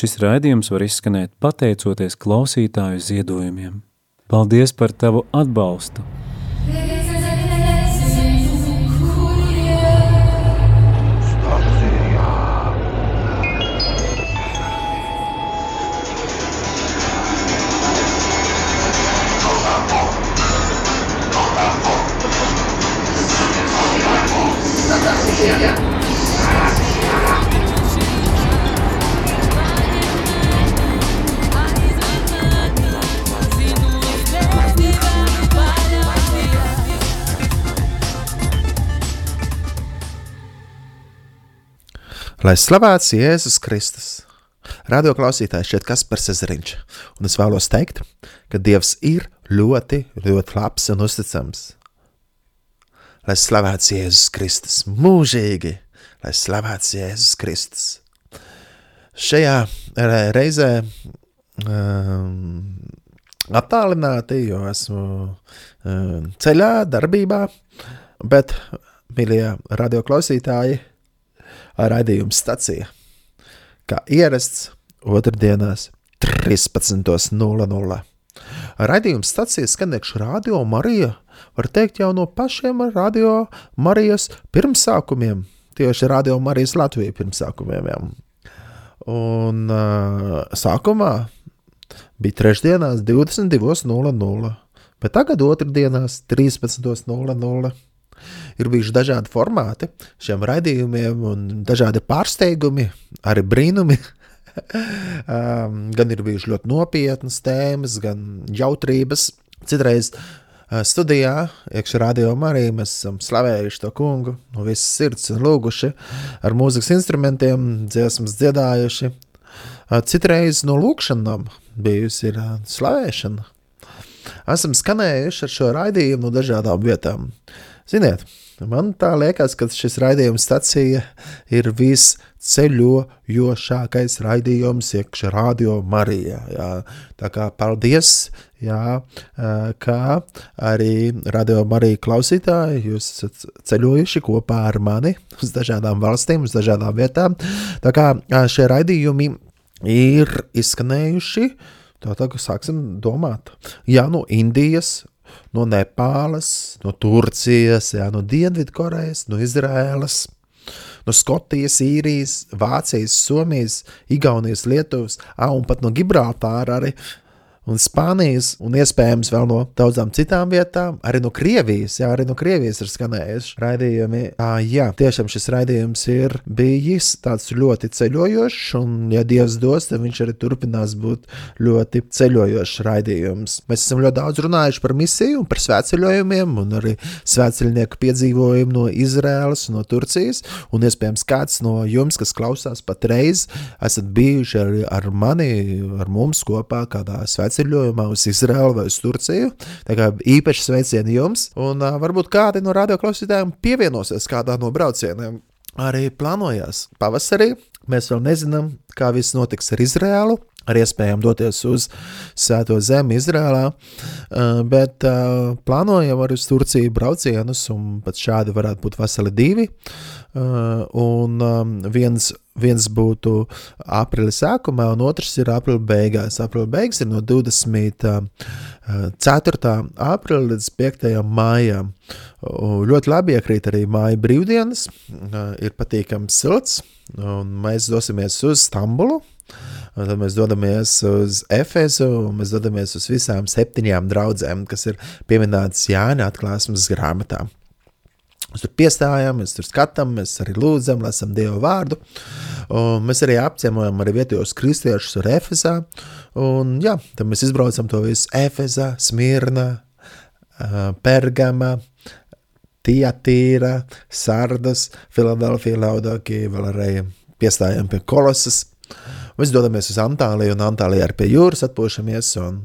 Šis raidījums var izskanēt pateicoties klausītāju ziedojumiem. Paldies par tavu atbalstu! Lai slavēts Jēzus Kristus! Radio klausītājs šeit Kaspars Ezeriņš, un es vēlos teikt, ka Dievs ir ļoti, ļoti labs un uzticams. Lai slavēts Jēzus Kristus mūžīgi, lai slavēts Jēzus Kristus. Šajā reizē um, attālināti, jo esmu um, ceļā, darbībā, bet, mīļie radio klausītāji, raidījuma stacija. Kā ierasts otrdienās 13.00. Raidījuma stacija skanēkšu Radio Marija, var teikt jau no pašiem Radio Marijas pirmsākumiem, tieši Radio Marijas Latvijas pirmsākumiem. Jā. Un uh, sākumā bija trešdienās 22.00, bet tagad otrdienās 13.00 ir bijuši dažādi formāti šiem raidījumiem, un dažādi pārsteigumi, arī brīnumi. um, gan ir bijušas ļoti nopietnas tēmas, gan jautrības. Citreiz uh, studijā, iekšā rādījumā, arī mēs esam slavējuši to kungu no visas sirds un lūguši ar mūzikas instrumentiem, dziesmas dziedājuši. Uh, citreiz no lūkšanām bijusi uh, slavēšana. Esam skanējuši ar šo raidījumu no dažādām vietām. Ziniet, Man tā liekas, ka šis raidījums stacija ir visceļojošākais raidījums iekšā radio Marijā. Jā. Tā kā paldies, jā, kā arī radio Marija klausītāji, jūs esat ceļojuši kopā ar mani uz dažādām valstīm, uz dažādām vietām. Tā kā šie raidījumi ir izskanējuši, tā tā, sāksim domāt. Jā, no Indijas, no Nepāles, no Turcijas, jā, no Dienvidkorejas, no Izraēlas, no Skotijas, Īrijas, Vācijas, Somijas, Igaunijas, Lietuvas, un pat no Gibraltāra arī un Spānijas, un iespējams vēl no daudzām citām vietām, arī no Krievijas. Jā, arī no Krievijas ir skanējuši raidījumi. À, jā, tiešām šis raidījums ir bijis tāds ļoti ceļojošs, un, ja Dievs dos, tad viņš arī turpinās būt ļoti ceļojošs raidījums. Mēs esam ļoti daudz runājuši par misiju par svētceļojumiem, un arī svētceļnieku piedzīvojumu no Izraēlas un no Turcijas, un iespējams kāds no jums, kas klausās patreiz, esat bijuši ar, ar mani, ar mums kopā kādā svētceļojumā ceļojumā uz Izraelu vai uz Turciju. Tā kā īpaši sveicieni jums, un uh, varbūt kādi no radioklausītājiem pievienosies kādā no braucieniem. Arī plānojās pavasarī. Mēs vēl nezinām, kā viss notiks ar Izraēlu, ar iespējām doties uz Svēto zemi Izrēlā, bet plānojam arī uz Turciju braucienus, un pat šādi varētu būt veseli divi. Un viens, viens būtu aprīļa sākumā, un otrs ir aprīļa beigās. Aprīļa beigas ir no 24. aprīļa līdz 5. maijam. Ļoti labi iekrīt arī māja brīvdienas, ir patīkams silts, un mēs dosimies uz Stambulu. Un tad mēs dodamies uz Efezu, un mēs dodamies uz visām septiņām draudzēm, kas ir pieminētas Jāņa atklāsmes grāmatā. Mēs tur piestājām, mēs tur skatām, mēs arī lūdzam, lasām Dieva vārdu. Un mēs arī apciemojam arī vietējos kristiešus ar Efezā. Un, jā, tad mēs izbraucam to visu Efezā, Smirna, Pergama, Tiatīra, Sardas, Filadelfija, Laudokija, vēl arī piestājām pie Kolosas. Mēs dodamies uz Antāliju, un Antālijā ar pie jūras atpūšamies. Un,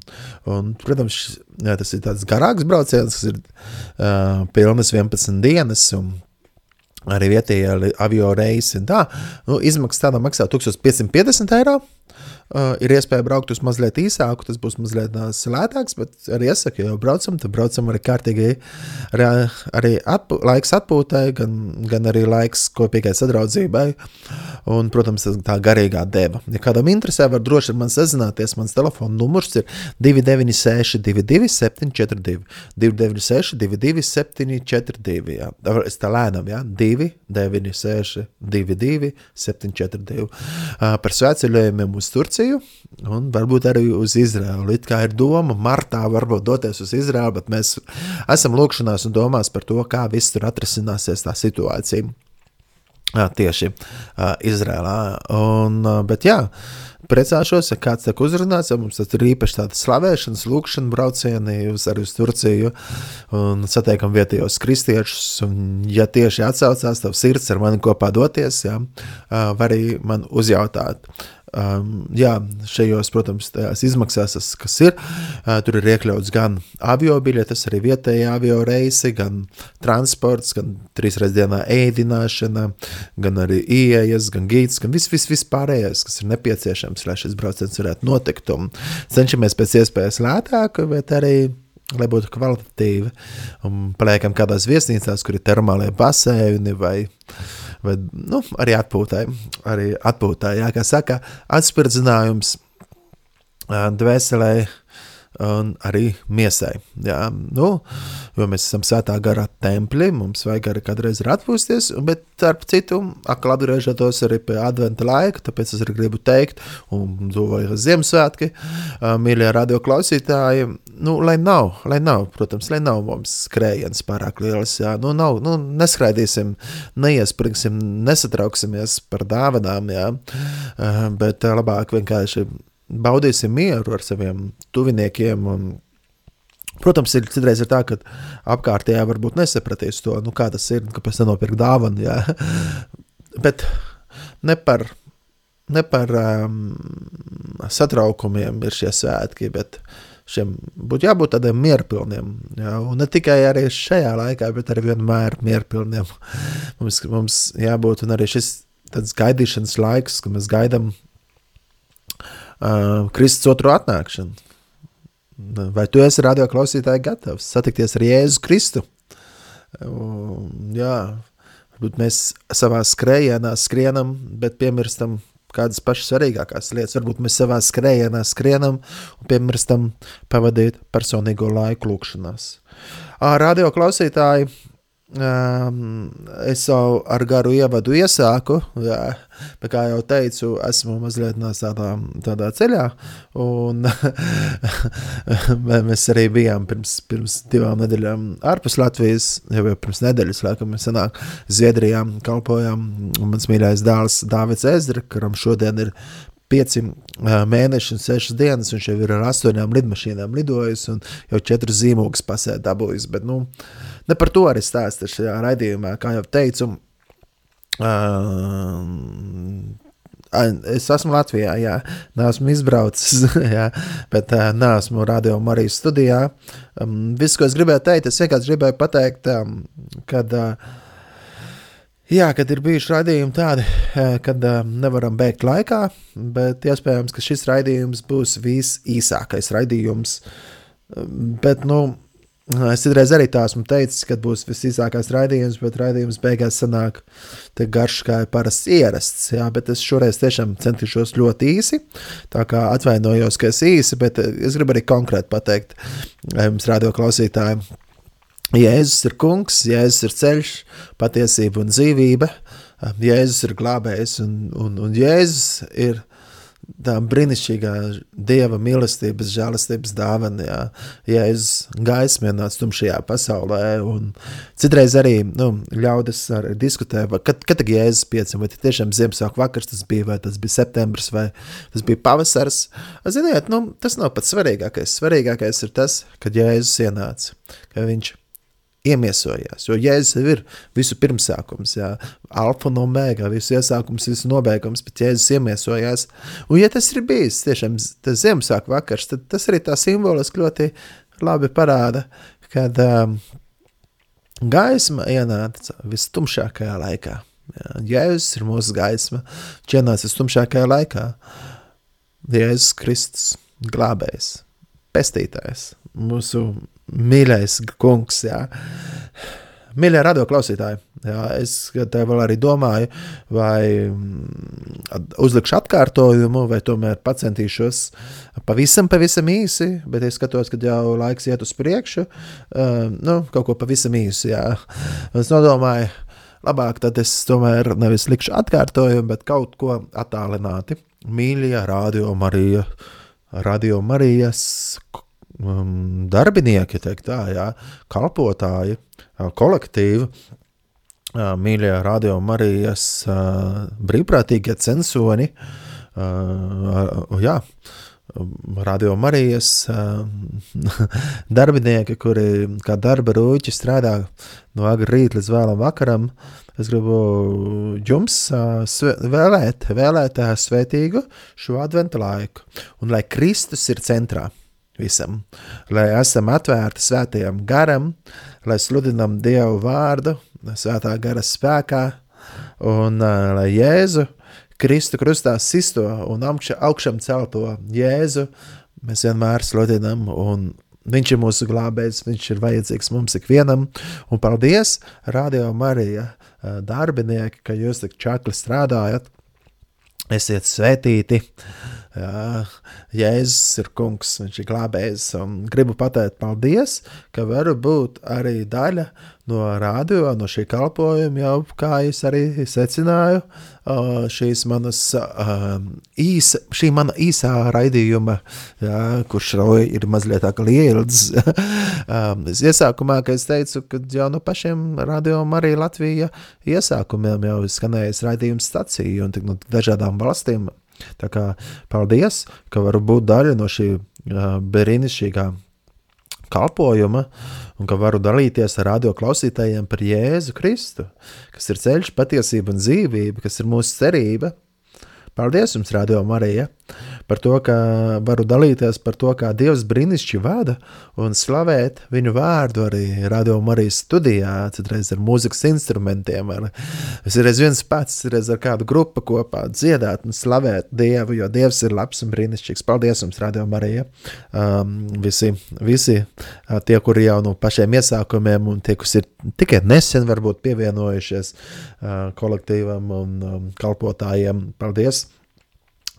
un, protams, jā, tas ir tāds garāks brauciens, kas ir uh, pilnas 11 dienas. Arī vietējā avio reisi. Tā, nu, izmaksas tādā maksā 1550 eiro. Uh, ir iespēja braukt uz mazliet īsāku, tas būs mazliet uh, lētāks, bet arī iesaku, ja jau braucam, tad braucam arī kārtīgi. Arī, arī atpū, laiks atpūtai, gan, gan arī laiks kopīgai sadraudzībai. Un, protams, tā garīgā deba. Ja kādam interesē, var droši ar mani sazināties. Mans telefona numurs ir 296, 22, 742, 296, 22, 742. Jā. Es tā lēnām, ja 296, 22, 742. Uh, par svētceļojumiem uz Turciju Turciju un varbūt arī uz Izraelu. It kā ir doma martā varbūt doties uz Izraelu, bet mēs esam lūkšanās un domās par to, kā viss tur atrisināsies tā situācija. Tieši Izrēlā. Un, bet jā, priecāšos, ja kāds tiek uzrunāts, ja mums ir īpaši tāda slavēšanas, lūkšana braucieni uz, arī uz Turciju un satiekam vietējos kristiešus, un ja tieši atsaucās tavu sirds ar mani kopā doties, jā, var arī man uzjautāt. Um, jā, šajos, protams, izmaksās, kas ir, uh, tur ir iekļauts gan avio biļetes, arī vietējā avio reisi, gan transports, gan trīs reizes dienā ēdināšana, gan arī ieejas, gan gīds, gan viss, viss, viss pārējais, kas ir nepieciešams, lai šis brauciens varētu notikt. Un cenšamies pēc iespējas lētāk, bet arī lai būtu kvalitatīvi. Un paliekam kādās viesnīcās, kur ir termālie baseini vai vai nu, arī atpūtai. Arī atpūtai, jā, kā saka, atspirdzinājums dvēselē arī miesai. Jā, nu, jo mēs esam svētā garā templi, mums vajag arī kādreiz ir atpūsties, bet starp citu, akli atgriežoties arī pie adventa laika, tāpēc es arī gribu teikt, un dovoju Ziemassvētki, mīļie radio klausītāji, nu, lai nav, lai nav, protams, lai nav mums skrējienas pārāk liels, jā, nu, nav, nu, neskraidīsim, neiespringsim, nesatrauksimies par dāvanām, jā, bet labāk vienkārši baudīsim mieru ar saviem tuviniekiem. Un, protams, ir citreiz ir tā, ka apkārtējā varbūt nesapratīs to, nu, kā tas ir, kāpēc nenopirkt dāvanu. Jā. Bet ne par, ne par um, satraukumiem ir šie svētki, bet šiem būtu jābūt tādiem mierpilniem. Jā, un ne tikai arī šajā laikā, bet arī vienmēr mierpilniem. Mums, mums jābūt arī šis gaidīšanas laiks, kad mēs gaidām uh, Kristus otru atnākšanu. Vai tu esi radio klausītāji gatavs satikties ar Jēzu Kristu? Uh, jā, varbūt mēs savā skrējienā skrienam, bet piemirstam kādas pašas svarīgākās lietas. Varbūt mēs savā skrējienā skrienam un piemirstam pavadīt personīgo laiku lūkšanās. Radio klausītāji, Um, es jau ar garu ievadu iesāku, jā, bet, kā jau teicu, esmu mazliet no tādā, tādā ceļā. Un, mēs arī bijām pirms, pirms divām nedēļām ārpus Latvijas, jau, pirms nedēļas, laikam, mēs sanāk Zviedrijā kalpojām. Mans mīļais dēls Dāvids Ezra, kuram šodien ir pieci mēneši un sešas dienas, viņš jau ir ar astoņām lidmašīnām lidojis un jau četras zīmogas pasē dabūjis. Bet, nu, ne par to arī stāsta šajā raidījumā, kā jau teicu. Uh, es esmu Latvijā, jā, neesmu izbraucis, jā, bet neesmu radio Marijas studijā. Um, viss, ko es gribēju teikt, es vienkārši gribēju pateikt, um, kad uh, Jā, kad ir bijuši raidījumi tādi, kad uh, nevaram beigt laikā, bet iespējams, ka šis raidījums būs visīsākais raidījums. Bet, nu, es citreiz arī tā esmu teicis, ka būs visīsākais raidījums, bet raidījums beigās sanāk tik garš, kā ir parasts ierasts. Jā, bet es šoreiz tiešām centīšos ļoti īsi, tā kā atvainojos, ka es īsi, bet es gribu arī konkrēti pateikt jums, radio klausītājiem Jēzus ir kungs, Jēzus ir ceļš, patiesība un dzīvība, Jēzus ir glābējs un, un, un Jēzus ir tā brīnišķīgā dieva mīlestības, žēlastības dāvana, jā, Jēzus gaisma ienāca tumšajā pasaulē, citreiz arī, nu, ļaudis arī diskutē, kad, kad tad Jēzus piecim, vai tiešām Ziemassvētku vakars tas bija, vai tas bija septembris, vai tas bija pavasars, ziniet, nu, tas nav pats svarīgākais, svarīgākais ir tas, kad Jēzus ienāca, ka viņš iemiesojās. Jo Jēzus ir visu pirmsākums, jā, alfa un omega, visu iesākums, visu nobeigums, bet Jēzus iemiesojās. Un ja tas ir bijis tiešām tas Ziemassvētku vakars, tad tas arī tā simboliski ļoti labi parāda, kad um, gaisma ienāca vistumšākajā laikā. Jā, Jēzus ir mūsu gaisma, viņš ienāca vistumšākajā laikā. Jēzus Kristus, glābējs, pestītājs, mūsu mīļais kungs. Jā. Mīļie radio klausītāji, jā, es te vēl arī domāju, vai mm, uzlikšu atkārtojumu, vai tomēr pacentīšos pavisam, pavisam īsi, bet es skatos, ka jau laiks iet uz priekšu. Uh, nu, kaut ko pavisam īsi, jā. Es nodomāju, labāk tad es tomēr nevis likšu atkārtojumu, bet kaut ko attālināti. Mīļie radio Marija, radio Marijas um, darbinieki, tā, jā, kalpotāji, kolektīvi, mīļie radio Marijas brīvprātīgie censoni, jā, radio Marijas darbinieki, kuri kā darba rūķi strādā no agra rīta līdz vēlam vakaram, es gribu jums vēlēt, vēlēt svētīgu šo adventu laiku, un lai Kristus ir centrā visam, lai esam atvērti svētajam garam, lai sludinam Dievu vārdu, svētā gara spēkā, un uh, lai Jēzu Kristu krustā sisto un augša, augšam celto Jēzu mēs vienmēr sludinam, un viņš ir mūsu glābējs, viņš ir vajadzīgs mums ikvienam, un paldies, Radio Marija darbinieki, ka jūs tik čakli strādājat, esiet svētīti, Jā, Jēzus ir kungs, viņš ir glābējs. Gribu pateikt paldies, ka varu būt arī daļa no radio, no šī kalpojuma, jau kā es arī secināju, šīs manas īsa, šī mana īsā raidījuma, jā, kurš ir mazliet tā kā lields. es iesākumā, ka es teicu, ka jau no pašiem radio arī Latvija iesākumiem jau skanējas raidījums stacija un tik no dažādām valstīm Tā kā paldies, ka varu būt daļa no šī uh, brīnišķīgā kalpojuma un ka varu dalīties ar radio klausītājiem par Jēzu Kristu, kas ir ceļš, patiesība un dzīvība, kas ir mūsu cerība. Paldies jums, Radio Marija! Par to, ka varu dalīties par to, kā Dievs brīnišķīgi vada un slavēt viņu vārdu arī radio Marijas studijā, citreiz ar mūzikas instrumentiem. Ar, es reiz viens pats, reiz ar kādu grupu kopā dziedāt un slavēt Dievu, jo Dievs ir labs un brīnišķīgs. Paldies jums, Radio Marija! Um, visi, visi uh, tie, kuri jau no pašiem iesākumiem un tie, kas ir tikai nesen varbūt pievienojušies uh, kolektīvam un um, kalpotājiem, paldies!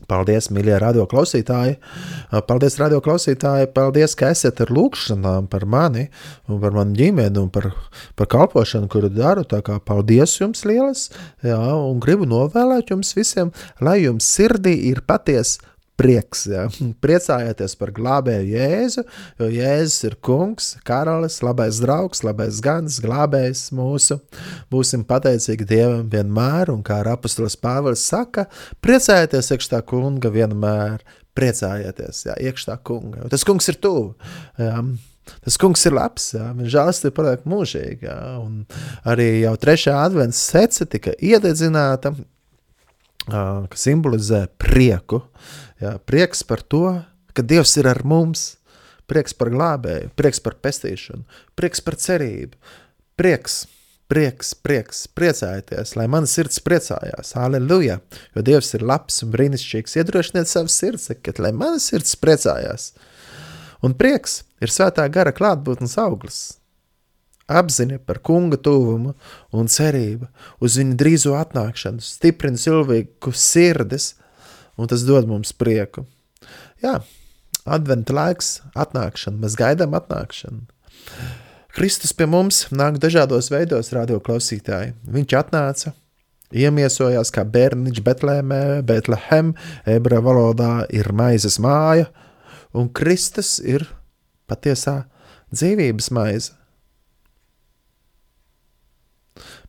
Paldies, mīļie radio klausītāji! Paldies, radio klausītāji! Paldies, ka esat ar lūkšanām par mani par manu ģimeni un par, par kalpošanu, kuru daru. Tā kā paldies jums lielas! Jā, un gribu novēlēt jums visiem, lai jums sirdī ir patiesa prieks. Ja? Priecājieties par glābēju Jēzu, jo Jēzus ir kungs, karalis, labais draugs, labais gans, glābējs mūsu. Būsim pateicīgi Dievam vienmēr, un kā apustulis Pāvils saka, priecājieties iekšā kunga vienmēr. Priecājieties, jā, iekšā kunga. Tas kungs ir tuvu. Jā. Tas kungs ir labs, jā, viņa žēlastība paliek mūžīga. Arī jau trešā advents sece tika iededzināta, kas simbolizē prieku. Jā, prieks par to, ka Dievs ir ar mums, prieks par glābēju, prieks par pestīšanu, prieks par cerību, prieks, prieks, prieks, priecājieties, lai mana sirds priecājās, aleluja, jo Dievs ir labs un brīnišķīgs, iedrošiniet savu sirds, sakiet, lai mana sirds priecājās. Un prieks ir svētā gara klātbūtnes auglis. Apziņa par kunga tuvumu un cerība uz viņa drīzo atnākšanu stiprina cilvēku sirdis, un tas dod mums prieku. Jā, adventa laiks, atnākšana, mēs gaidām atnākšanu. Kristus pie mums nāk dažādos veidos, radio klausītāji. Viņš atnāca, iemiesojās kā bērniņš Betlēmē, Betlehem, ebra valodā ir maizes māja, un Kristus ir patiesā dzīvības maize.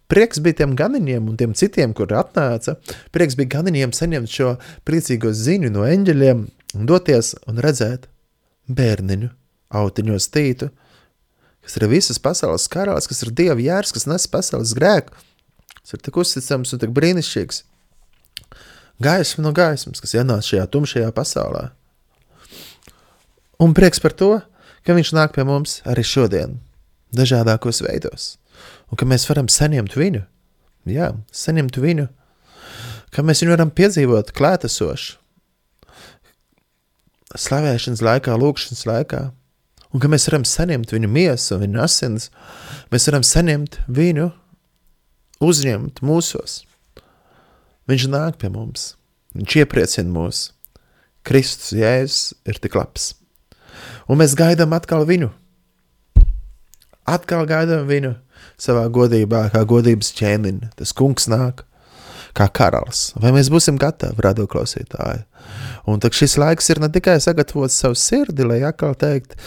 Prieks bija tiem ganiņiem un tiem citiem, kuri atnāca. Prieks bija ganiņiem saņemt šo priecīgo ziņu no eņģeļiem un doties un redzēt bērniņu autiņos tītu, kas ir visas pasaules karalis, kas ir Dieva jērs, kas nes pasaules grēku. Tas ir tik uzticams un tik brīnišķīgs. Gaisma no gaismas, kas ienāca šajā tumšajā pasaulē. Un prieks par to, ka viņš nāk pie mums arī šodien, dažādākos veidos un ka mēs varam saņemt viņu. Jā, saņemt viņu, ka mēs viņu varam piedzīvot klātesoši. slavēšanas laikā, lūkšanas laikā, un ka mēs varam saņemt viņu miesu viņa asins, mēs varam saņemt viņu, uzņemt mūsos. Viņš nāk pie mums, viņš iepriecina mūs. Kristus Jēzus ir tik labs. Un mēs gaidām atkal viņu. Atkal gaidām viņu savā godībā, kā godības ķēniņa. Tas kungs nāk kā karalis. Vai mēs būsim gatavi, radioklausītāji? Un tad šis laiks ir ne tikai sagatavot savu sirdi, lai atkal teikt,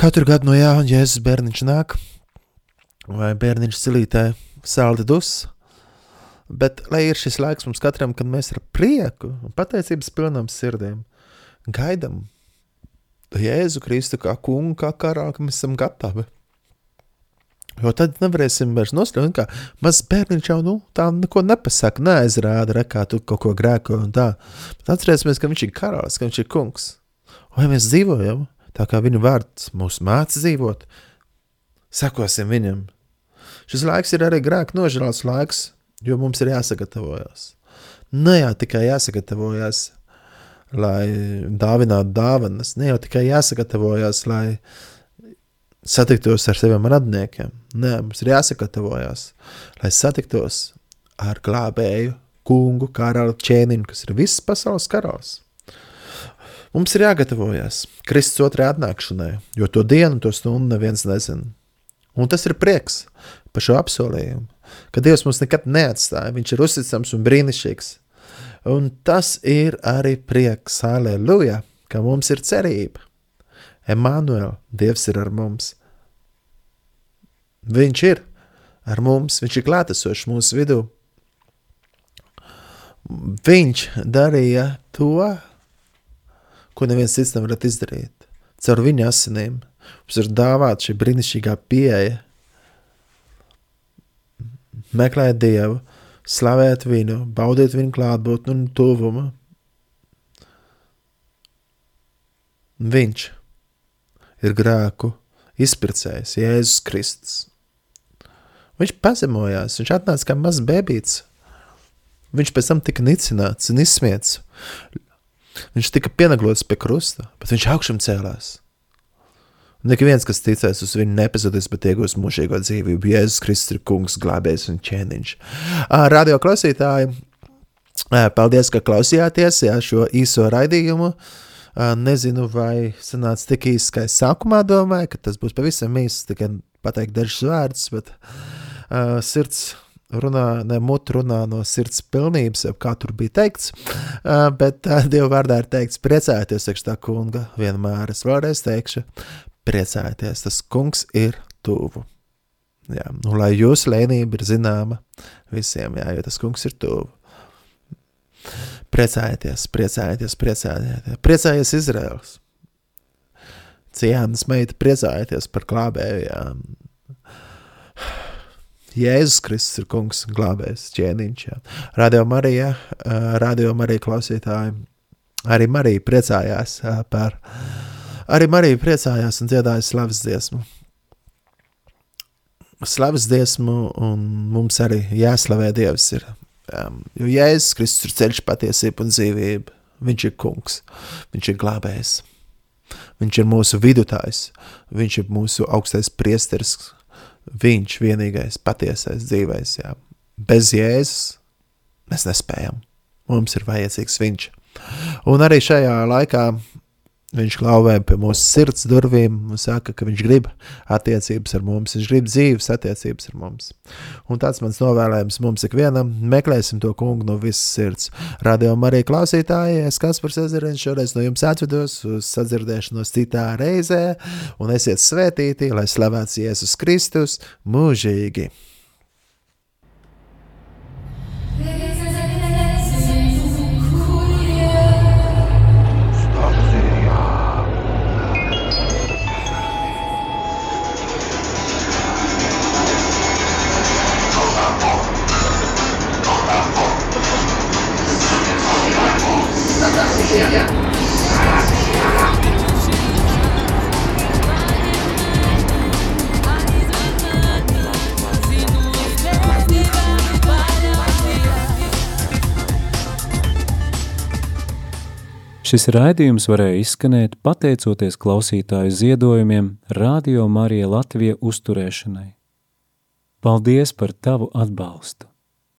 katru gadu no jauna Jēzus bērniņš nāk, vai bērniņš cilītē saldi dus, bet lai ir šis laiks mums katram, kad mēs ar prieku un pateicības pilnām sirdīm gaidam Jēzu Kristu kā kungu, kā karā, ka mēs esam gatavi. Jo tad nevarēsim vairs noslēgt, kā mazs bērniņš jau nu, tā neko nepasaka, neaizrāda, re, kā tu kaut ko grēko un tā. Bet atcerēsimies, ka viņš ir karalis, ka viņš ir kungs. Vai mēs dzīvojam tā, kā viņa vārds mūs māca dzīvot? Sekosim viņam. Šis laiks ir arī grēka nožēlas laiks, jo mums ir jāsagatavojas. Ne jau tikai jāsagatavojas, lai dāvinātu dāvanas, ne jau tikai jāsagatavojas, lai satiktos ar saviem radniekiem. Nē, mums ir jāsagatavojas, lai satiktos ar glābēju, kungu, karalu ķēniņu, kas ir visas pasaules karalis. Mums ir jāgatavojas Kristus otrajai atnākšanai, jo to dienu, to stundu neviens nezina. Un tas ir prieks par šo apsolījumu, ka Dievs mums nekad neatstāja. Viņš ir uzticams un brīnišķīgs. Un tas ir arī prieks, aleluja, ka mums ir cerība. Emanuēl, Dievs ir ar mums. Viņš ir ar mums, viņš ir klātesošs mūsu vidū. Viņš darīja to, ko neviens cits nevar izdarīt. Caur viņa asinīm mums ir dāvāta šī brīnišķīgā pieeja. Meklēt Dievu, slavēt viņu, baudīt viņa klātbūtni un tuvumu. Viņš ir grēku izpircējs, Jēzus Kristus. Viņš pazemojās, viņš atnāca kā mazs bērns. Viņš pēc tam tika nicināts un izsmiets. Viņš tika pienaglots pie krusta, bet viņš augšām cēlās. Nek viens, kas ticēs uz viņu, nepazudīs, bet iegūs mūžīgo dzīvību. Jēzus Kristus ir kungs, glābējs un ķēniņš. Radio klausītāji, paldies, ka klausījāties jā, šo īso raidījumu. Nezinu, vai sanāca tik īsi, kā es sākumā domāju, ka tas būs pavisam īsi, tikai pateikt dažus vārdus, bet uh, sirds runā, ne mut runā no sirds pilnības, kā tur bija teikts, uh, bet uh, Dieva vārdā ir teikts priecājieties, teikšu tā kunga, vienmēr es vēlreiz teikšu, priecājieties, tas kungs ir tuvu. Jā, nu, lai jūsu lēnība ir zināma visiem, jā, jo tas kungs ir tuvu. Priecājieties, priecājieties, priecājieties, priecājies Izraels. Ciānas meita priecājieties par glābējām. Jēzus Kristus ir kungs, glābējs, ķēniņš. Jā. Radio Marija, radio Marija klausītāji, arī Marija priecājās par, arī Marija priecājās un dziedāja slavas dziesmu. Slavas dziesmu un mums arī jāslavē Dievs ir, jo Jēzus Kristus ir ceļš patiesība un dzīvība. Viņš ir kungs, viņš ir glābējs, viņš ir mūsu vidutājs, viņš ir mūsu augstais priesteris, viņš vienīgais patiesais dzīvais. Jā. Bez Jēzus mēs nespējam. Mums ir vajadzīgs viņš. Un arī šajā laikā viņš klauvē pie mūsu sirds durvīm un saka, ka viņš grib attiecības ar mums, viņš grib dzīves attiecības ar mums. Un tāds mans novēlējums mums ikvienam, meklēsim to kungu no visas sirds. Radio Marija klausītāji, es Kaspars Ezerins šoreiz no jums atvedos uz sadzirdēšanos citā reizē, un esiet svētīti, lai slavēts Jēzus Kristus mūžīgi. Šis raidījums varēja izskanēt pateicoties klausītāju ziedojumiem Radio Marija Latvija uzturēšanai. Paldies par tavu atbalstu!